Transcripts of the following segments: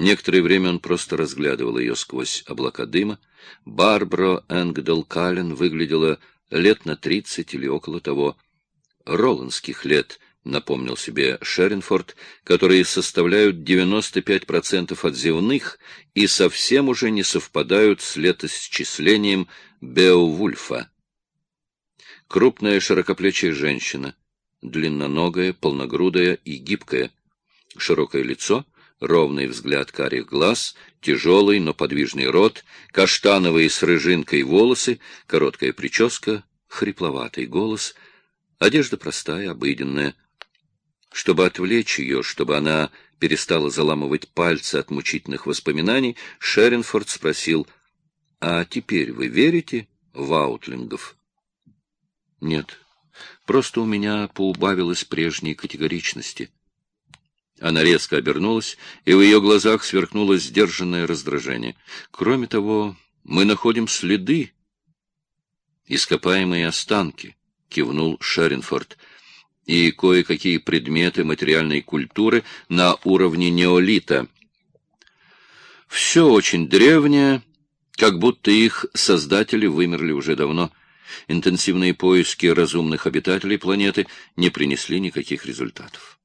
Некоторое время он просто разглядывал ее сквозь облака дыма. Барбара Энгдел Каллен выглядела лет на тридцать или около того. Роландских лет, напомнил себе Шеринфорд, которые составляют 95% от земных и совсем уже не совпадают с летосчислением Беовульфа. Крупная широкоплечая женщина, длинноногая, полногрудая и гибкая, широкое лицо — ровный взгляд карих глаз, тяжелый, но подвижный рот, каштановые с рыжинкой волосы, короткая прическа, хрипловатый голос, одежда простая, обыденная. Чтобы отвлечь ее, чтобы она перестала заламывать пальцы от мучительных воспоминаний, Шеренфорд спросил, «А теперь вы верите в аутлингов?» «Нет, просто у меня поубавилось прежней категоричности». Она резко обернулась, и в ее глазах сверкнуло сдержанное раздражение. Кроме того, мы находим следы, ископаемые останки, — кивнул Шеринфорд, — и кое-какие предметы материальной культуры на уровне неолита. Все очень древнее, как будто их создатели вымерли уже давно. Интенсивные поиски разумных обитателей планеты не принесли никаких результатов.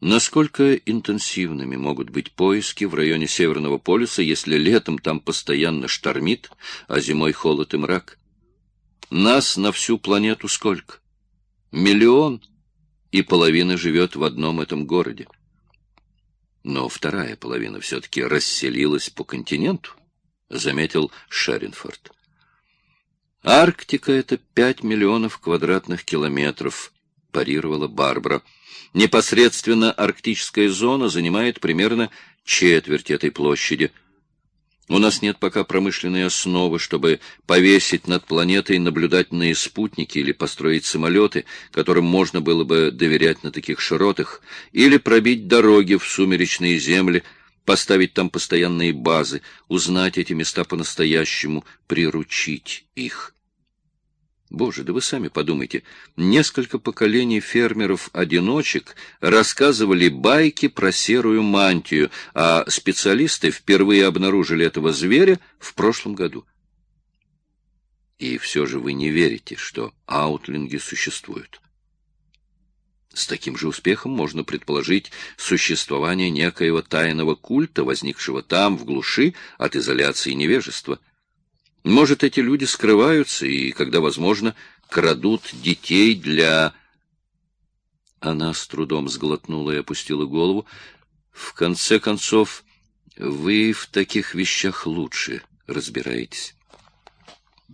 Насколько интенсивными могут быть поиски в районе Северного полюса, если летом там постоянно штормит, а зимой холод и мрак? Нас на всю планету сколько? Миллион, и половина живет в одном этом городе. Но вторая половина все-таки расселилась по континенту, заметил Шеринфорд. Арктика — это пять миллионов квадратных километров, парировала Барбара. Непосредственно арктическая зона занимает примерно четверть этой площади. У нас нет пока промышленной основы, чтобы повесить над планетой наблюдательные спутники или построить самолеты, которым можно было бы доверять на таких широтах, или пробить дороги в сумеречные земли, поставить там постоянные базы, узнать эти места по-настоящему, приручить их. Боже, да вы сами подумайте, несколько поколений фермеров-одиночек рассказывали байки про серую мантию, а специалисты впервые обнаружили этого зверя в прошлом году. И все же вы не верите, что аутлинги существуют. С таким же успехом можно предположить существование некоего тайного культа, возникшего там, в глуши, от изоляции невежества. Может, эти люди скрываются и, когда возможно, крадут детей для... Она с трудом сглотнула и опустила голову. В конце концов, вы в таких вещах лучше разбираетесь.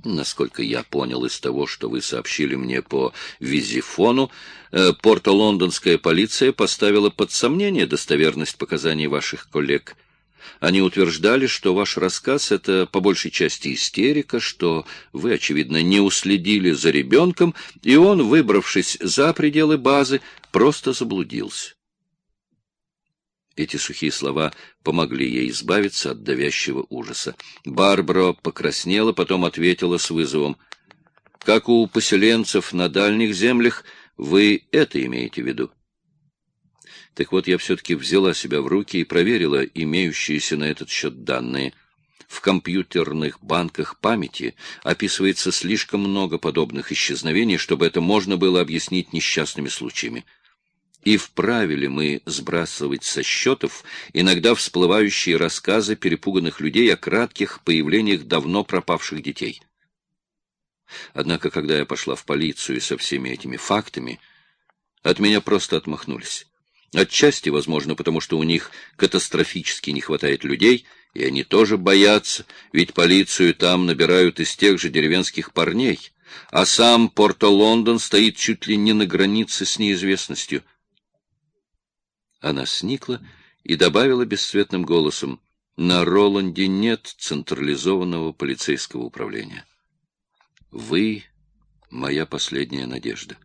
Насколько я понял из того, что вы сообщили мне по визифону, э, порто-лондонская полиция поставила под сомнение достоверность показаний ваших коллег. Они утверждали, что ваш рассказ — это по большей части истерика, что вы, очевидно, не уследили за ребенком, и он, выбравшись за пределы базы, просто заблудился. Эти сухие слова помогли ей избавиться от давящего ужаса. Барбара покраснела, потом ответила с вызовом. «Как у поселенцев на дальних землях, вы это имеете в виду?» Так вот, я все-таки взяла себя в руки и проверила имеющиеся на этот счет данные. В компьютерных банках памяти описывается слишком много подобных исчезновений, чтобы это можно было объяснить несчастными случаями. И вправе ли мы сбрасывать со счетов иногда всплывающие рассказы перепуганных людей о кратких появлениях давно пропавших детей? Однако, когда я пошла в полицию со всеми этими фактами, от меня просто отмахнулись. Отчасти, возможно, потому что у них катастрофически не хватает людей, и они тоже боятся, ведь полицию там набирают из тех же деревенских парней, а сам Порто-Лондон стоит чуть ли не на границе с неизвестностью. Она сникла и добавила бесцветным голосом, «На Роланде нет централизованного полицейского управления. Вы — моя последняя надежда».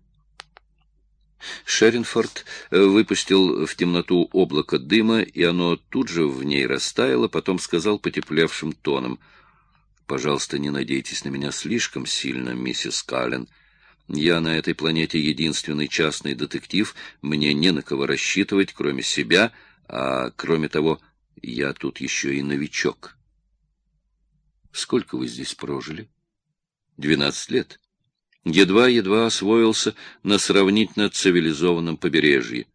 Шеринфорд э, выпустил в темноту облако дыма, и оно тут же в ней растаяло, потом сказал потеплевшим тоном, «Пожалуйста, не надейтесь на меня слишком сильно, миссис Каллен. Я на этой планете единственный частный детектив, мне не на кого рассчитывать, кроме себя, А кроме того, я тут еще и новичок. Сколько вы здесь прожили? Двенадцать лет. Едва-едва освоился на сравнительно цивилизованном побережье.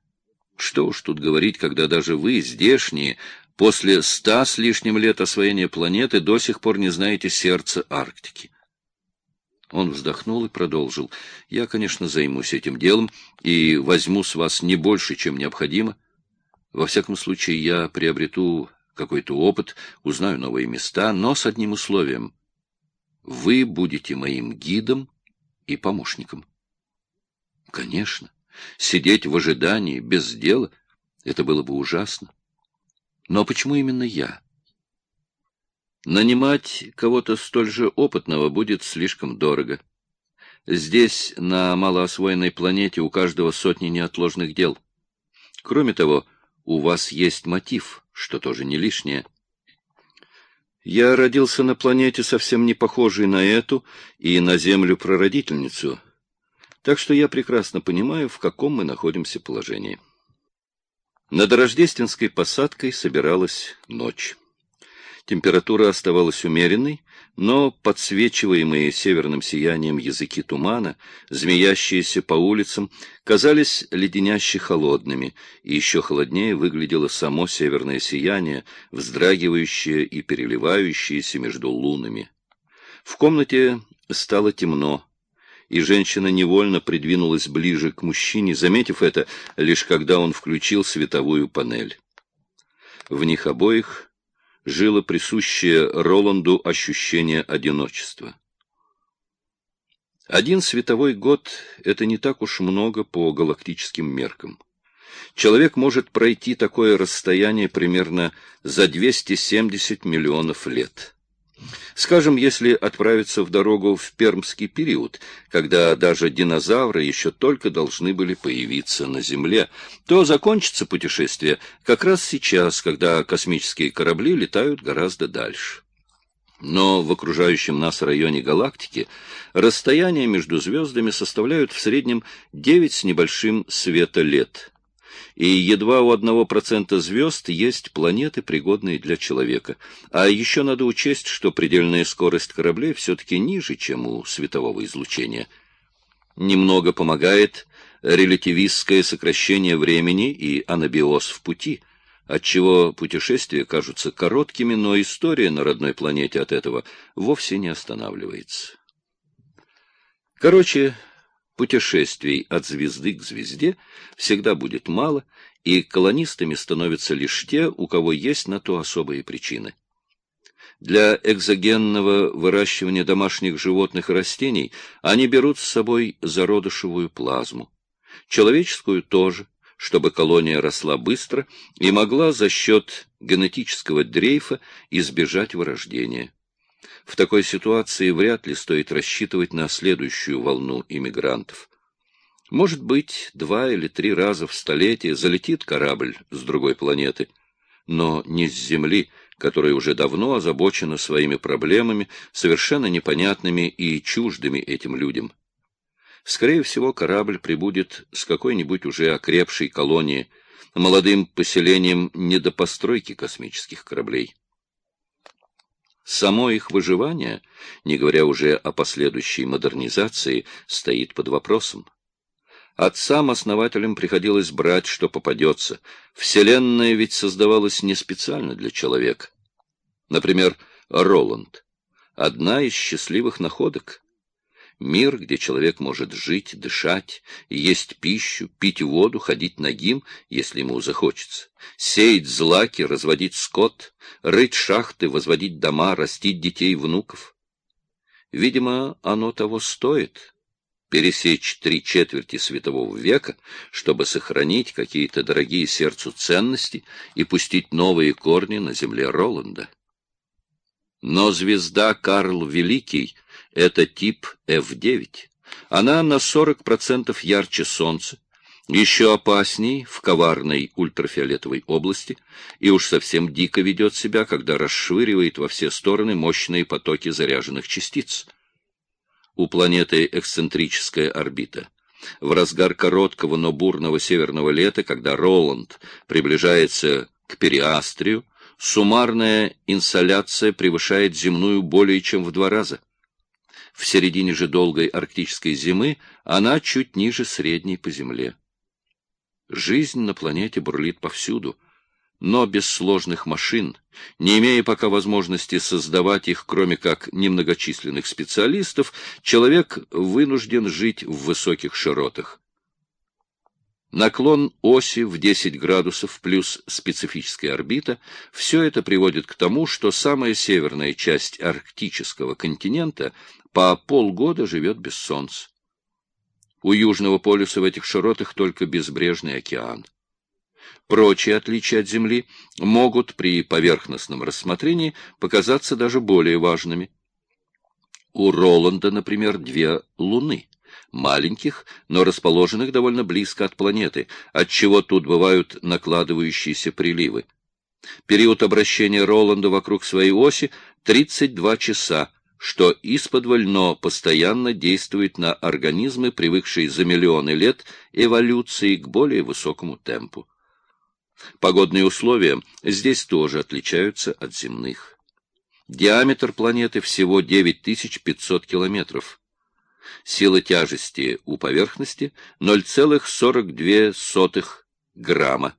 Что уж тут говорить, когда даже вы, здешние, после ста с лишним лет освоения планеты до сих пор не знаете сердца Арктики. Он вздохнул и продолжил. «Я, конечно, займусь этим делом и возьму с вас не больше, чем необходимо. Во всяком случае, я приобрету какой-то опыт, узнаю новые места, но с одним условием. Вы будете моим гидом и помощником». «Конечно. Сидеть в ожидании, без дела — это было бы ужасно. Но почему именно я?» Нанимать кого-то столь же опытного будет слишком дорого. Здесь, на малоосвоенной планете, у каждого сотни неотложных дел. Кроме того, у вас есть мотив, что тоже не лишнее. Я родился на планете, совсем не похожей на эту и на Землю-прародительницу, так что я прекрасно понимаю, в каком мы находимся положении. Над рождественской посадкой собиралась ночь. Температура оставалась умеренной, но подсвечиваемые северным сиянием языки тумана, змеящиеся по улицам, казались леденяще холодными, и еще холоднее выглядело само северное сияние, вздрагивающее и переливающееся между лунами. В комнате стало темно, и женщина невольно придвинулась ближе к мужчине, заметив это, лишь когда он включил световую панель. В них обоих жило присущее Роланду ощущение одиночества. Один световой год — это не так уж много по галактическим меркам. Человек может пройти такое расстояние примерно за 270 миллионов лет. Скажем, если отправиться в дорогу в пермский период, когда даже динозавры еще только должны были появиться на Земле, то закончится путешествие как раз сейчас, когда космические корабли летают гораздо дальше. Но в окружающем нас районе галактики расстояния между звездами составляют в среднем 9 с небольшим светолет – и едва у одного процента звезд есть планеты, пригодные для человека. А еще надо учесть, что предельная скорость кораблей все-таки ниже, чем у светового излучения. Немного помогает релятивистское сокращение времени и анабиоз в пути, отчего путешествия кажутся короткими, но история на родной планете от этого вовсе не останавливается. Короче, Путешествий от звезды к звезде всегда будет мало, и колонистами становятся лишь те, у кого есть на то особые причины. Для экзогенного выращивания домашних животных и растений они берут с собой зародышевую плазму. Человеческую тоже, чтобы колония росла быстро и могла за счет генетического дрейфа избежать вырождения. В такой ситуации вряд ли стоит рассчитывать на следующую волну иммигрантов. Может быть, два или три раза в столетие залетит корабль с другой планеты, но не с Земли, которая уже давно озабочена своими проблемами, совершенно непонятными и чуждыми этим людям. Скорее всего, корабль прибудет с какой-нибудь уже окрепшей колонии, молодым поселением недопостройки космических кораблей. Само их выживание, не говоря уже о последующей модернизации, стоит под вопросом. Отцам-основателям приходилось брать, что попадется. Вселенная ведь создавалась не специально для человека. Например, Роланд. Одна из счастливых находок. Мир, где человек может жить, дышать, есть пищу, пить воду, ходить нагим, если ему захочется, сеять злаки, разводить скот, рыть шахты, возводить дома, растить детей, внуков. Видимо, оно того стоит, пересечь три четверти светового века, чтобы сохранить какие-то дорогие сердцу ценности и пустить новые корни на земле Роланда. Но звезда Карл Великий это тип F9. Она на 40% ярче Солнца, еще опасней в коварной ультрафиолетовой области и уж совсем дико ведет себя, когда расшвыривает во все стороны мощные потоки заряженных частиц. У планеты эксцентрическая орбита. В разгар короткого, но бурного северного лета, когда Роланд приближается к периастрию, суммарная инсоляция превышает земную более чем в два раза. В середине же долгой арктической зимы она чуть ниже средней по Земле. Жизнь на планете бурлит повсюду, но без сложных машин, не имея пока возможности создавать их, кроме как немногочисленных специалистов, человек вынужден жить в высоких широтах. Наклон оси в 10 градусов плюс специфическая орбита – все это приводит к тому, что самая северная часть арктического континента по полгода живет без солнца. У Южного полюса в этих широтах только безбрежный океан. Прочие отличия от Земли могут при поверхностном рассмотрении показаться даже более важными. У Роланда, например, две луны – маленьких, но расположенных довольно близко от планеты, отчего тут бывают накладывающиеся приливы. Период обращения Роланда вокруг своей оси — 32 часа, что исподволь, но постоянно действует на организмы, привыкшие за миллионы лет эволюции к более высокому темпу. Погодные условия здесь тоже отличаются от земных. Диаметр планеты всего 9500 километров. Сила тяжести у поверхности 0,42 грамма.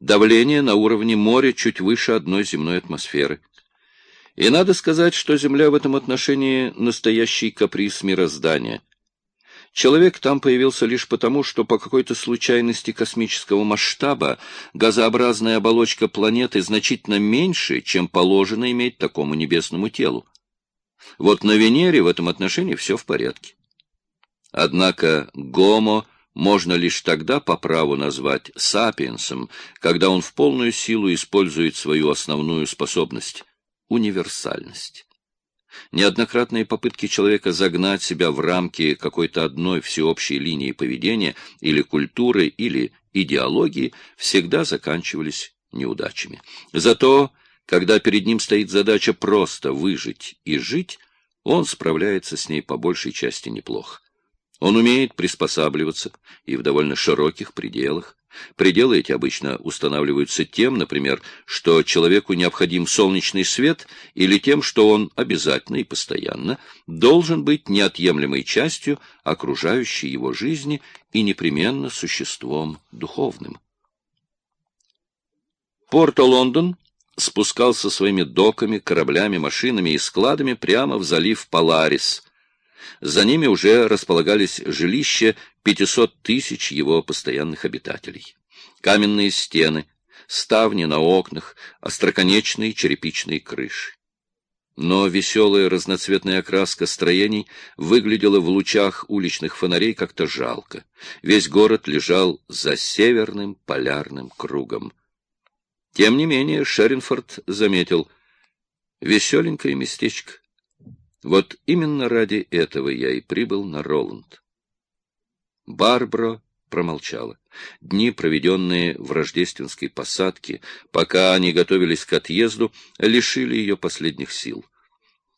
Давление на уровне моря чуть выше одной земной атмосферы. И надо сказать, что Земля в этом отношении настоящий каприз мироздания. Человек там появился лишь потому, что по какой-то случайности космического масштаба газообразная оболочка планеты значительно меньше, чем положено иметь такому небесному телу. Вот на Венере в этом отношении все в порядке. Однако гомо можно лишь тогда по праву назвать сапиенсом, когда он в полную силу использует свою основную способность — универсальность. Неоднократные попытки человека загнать себя в рамки какой-то одной всеобщей линии поведения или культуры, или идеологии всегда заканчивались неудачами. Зато когда перед ним стоит задача просто выжить и жить, он справляется с ней по большей части неплохо. Он умеет приспосабливаться и в довольно широких пределах. Пределы эти обычно устанавливаются тем, например, что человеку необходим солнечный свет или тем, что он обязательно и постоянно должен быть неотъемлемой частью окружающей его жизни и непременно существом духовным. Порто-Лондон спускался своими доками, кораблями, машинами и складами прямо в залив Поларис. За ними уже располагались жилища 500 тысяч его постоянных обитателей. Каменные стены, ставни на окнах, остроконечные черепичные крыши. Но веселая разноцветная окраска строений выглядела в лучах уличных фонарей как-то жалко. Весь город лежал за северным полярным кругом. Тем не менее, Шеринфорд заметил, веселенькое местечко. Вот именно ради этого я и прибыл на Роланд. Барбара промолчала. Дни, проведенные в рождественской посадке, пока они готовились к отъезду, лишили ее последних сил.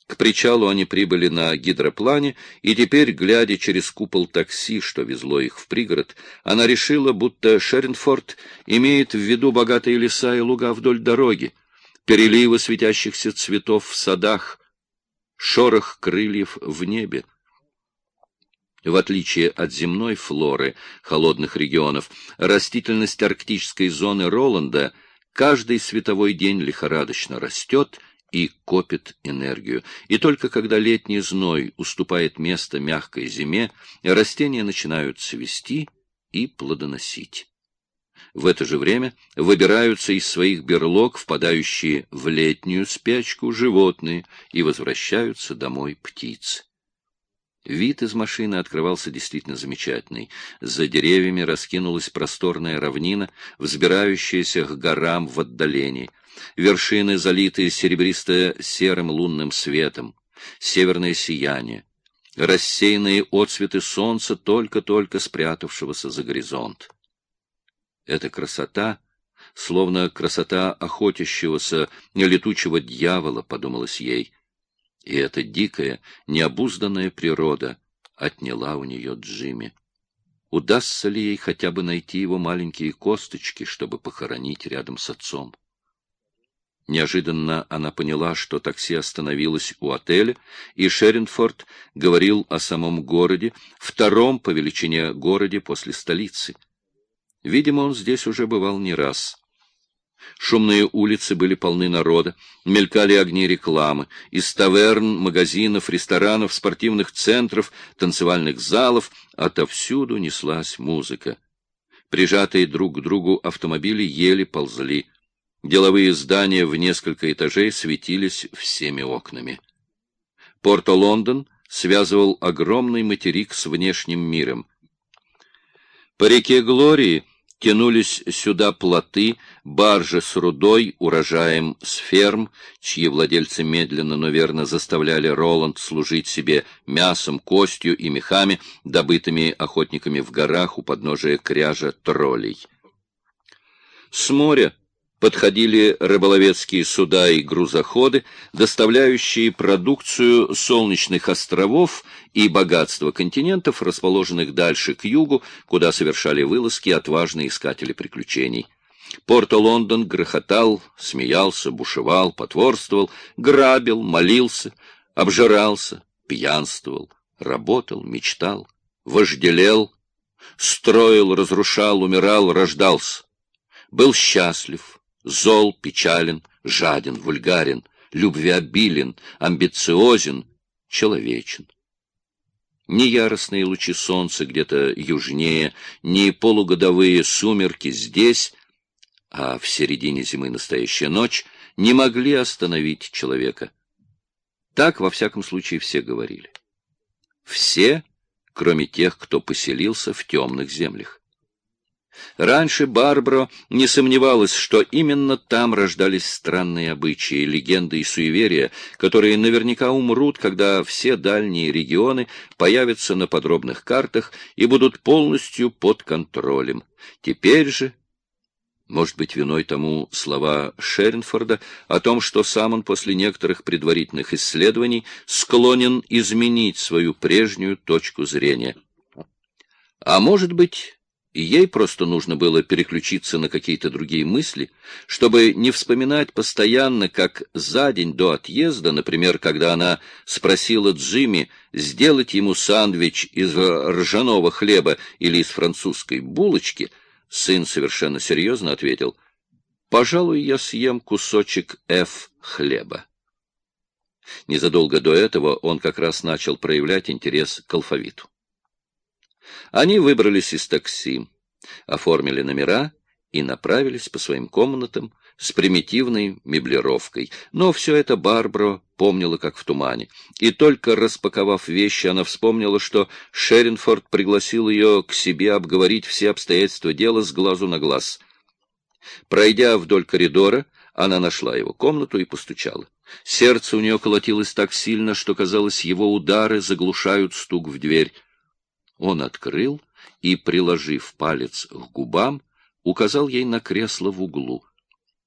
К причалу они прибыли на гидроплане, и теперь, глядя через купол такси, что везло их в пригород, она решила, будто Шеренфорд имеет в виду богатые леса и луга вдоль дороги, переливы светящихся цветов в садах, шорох крыльев в небе. В отличие от земной флоры холодных регионов, растительность арктической зоны Роланда каждый световой день лихорадочно растет — и копит энергию. И только когда летний зной уступает место мягкой зиме, растения начинают цвести и плодоносить. В это же время выбираются из своих берлог, впадающие в летнюю спячку, животные, и возвращаются домой птицы. Вид из машины открывался действительно замечательный. За деревьями раскинулась просторная равнина, взбирающаяся к горам в отдалении — вершины, залитые серебристо-серым лунным светом, северное сияние, рассеянные отцветы солнца, только-только спрятавшегося за горизонт. Эта красота, словно красота охотящегося летучего дьявола, подумалось ей, и эта дикая, необузданная природа отняла у нее Джимми. удастся ли ей хотя бы найти его маленькие косточки, чтобы похоронить рядом с отцом. Неожиданно она поняла, что такси остановилось у отеля, и Шеринфорд говорил о самом городе, втором по величине городе после столицы. Видимо, он здесь уже бывал не раз. Шумные улицы были полны народа, мелькали огни рекламы. Из таверн, магазинов, ресторанов, спортивных центров, танцевальных залов отовсюду неслась музыка. Прижатые друг к другу автомобили еле ползли. Деловые здания в несколько этажей светились всеми окнами. Порто-Лондон связывал огромный материк с внешним миром. По реке Глории тянулись сюда плоты, баржи с рудой, урожаем с ферм, чьи владельцы медленно, но верно заставляли Роланд служить себе мясом, костью и мехами, добытыми охотниками в горах у подножия кряжа троллей. С моря подходили рыболовецкие суда и грузоходы, доставляющие продукцию солнечных островов и богатства континентов, расположенных дальше к югу, куда совершали вылазки отважные искатели приключений. Порто-Лондон грохотал, смеялся, бушевал, потворствовал, грабил, молился, обжирался, пьянствовал, работал, мечтал, вожделел, строил, разрушал, умирал, рождался. Был счастлив, зол, печален, жаден, вульгарен, любвеобилен, амбициозен, человечен. Ни яростные лучи солнца где-то южнее, ни полугодовые сумерки здесь, а в середине зимы настоящая ночь, не могли остановить человека. Так, во всяком случае, все говорили. Все, кроме тех, кто поселился в темных землях. Раньше Барбаро не сомневалась, что именно там рождались странные обычаи, легенды и суеверия, которые наверняка умрут, когда все дальние регионы появятся на подробных картах и будут полностью под контролем. Теперь же может быть, виной тому слова Шеренфорда о том, что сам он после некоторых предварительных исследований склонен изменить свою прежнюю точку зрения. А может быть, и ей просто нужно было переключиться на какие-то другие мысли, чтобы не вспоминать постоянно, как за день до отъезда, например, когда она спросила Джимми сделать ему сандвич из ржаного хлеба или из французской булочки, сын совершенно серьезно ответил, «Пожалуй, я съем кусочек F хлеба». Незадолго до этого он как раз начал проявлять интерес к алфавиту. Они выбрались из такси, оформили номера и направились по своим комнатам с примитивной меблировкой. Но все это Барбара помнила как в тумане. И только распаковав вещи, она вспомнила, что Шеринфорд пригласил ее к себе обговорить все обстоятельства дела с глазу на глаз. Пройдя вдоль коридора, она нашла его комнату и постучала. Сердце у нее колотилось так сильно, что, казалось, его удары заглушают стук в дверь. Он открыл и, приложив палец к губам, указал ей на кресло в углу.